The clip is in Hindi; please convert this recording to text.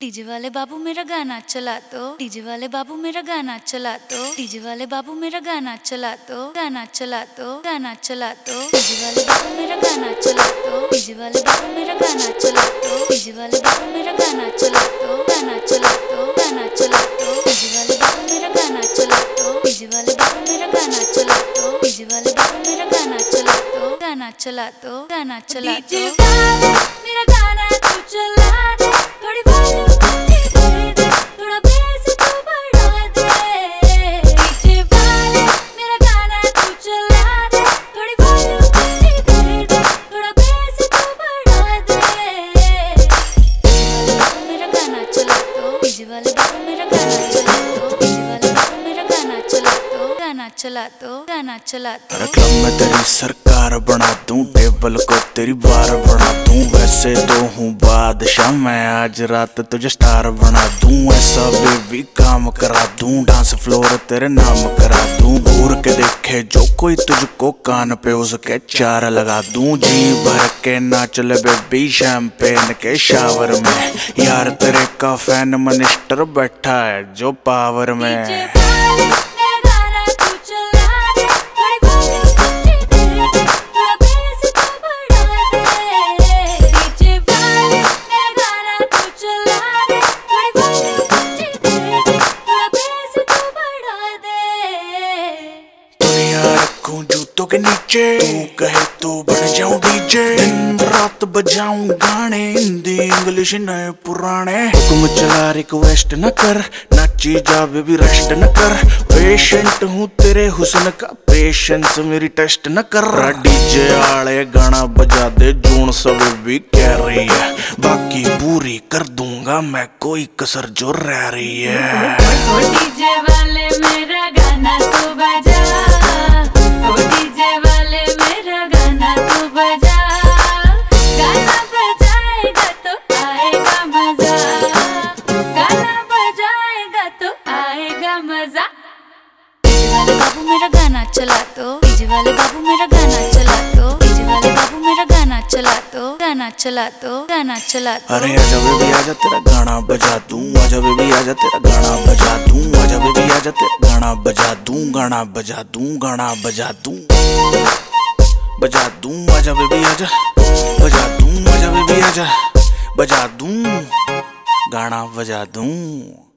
डीजे वाले बाबू मेरा गाना चला दो डीजे वाले बाबू मेरा गाना चला दो डीजे वाले बाबू मेरा गाना चला दो गाना चला दो गाना चला दो डीजे वाले बाबू मेरा गाना चला दो डीजे वाले बाबू मेरा गाना चला दो डीजे वाले बाबू मेरा गाना चला दो गाना चला दो गाना चला दो डीजे वाले बाबू मेरा गाना चला दो डीजे वाले बाबू मेरा गाना चला दो डीजे वाले बाबू मेरा गाना चला दो गाना चला दो गाना चला वाले मेरा गाना वाले बाबू मेरा चला दो गाना चला दो अरे क्लब तेरी सरकार बना दूँ टेबल को तेरी बार बना दूँ। वैसे तो हूँ बादशाह मैं आज रात तुझे स्टार बना दूँ। ऐसा बेबी काम करा दूँ डांस फ्लोर तेरे नाम करा दूँ। घूर के देखे जो कोई तुझको कान पे उसके चार लगा दूँ। जी भर के नाच ले बेबी शैम्पेन के शावर में। यार तेरे का फ़ैन मिनिस्टर बैठा है जो पावर में रखूँ जूतों के नीचे। तू कहे तो बन जाऊँ डीजे। दिन रात बजाऊं गाने। हिंदी, इंग्लिश नए पुराने। हुक्म चला रिक्वेस्ट न कर। नाची जा बेबी रेस्ट न कर। पेशेंट हूँ तेरे हुस्न का। पेशेंस मेरी टेस्ट न कर। डीजे आले गाना बजा दे। जून सब भी कह रही है। बाकी पूरी कर दूँगा मैं। कोई कसर जो रह रही है। डीजे वाले मेरा गाना तू बजा चला दो डीजे वाले बाबू मेरा गाना चला दो डीजे वाले बाबू मेरा गाना चला दो गाना चला दो गाना चला दो अरे आजा बेबी आजा तेरा गाना बजा दूँ। आजा बेबी आजा तेरा गाना बजा दूँ। आजा बेबी आजा तेरा गाना बजा दूँ। गाना बजा दूँ। गाना बजा दूँ। बजा दूँ। आजा बेबी आजा बजा दूँ। आजा बेबी आजा बजा दूँ। गाना बजा दूँ।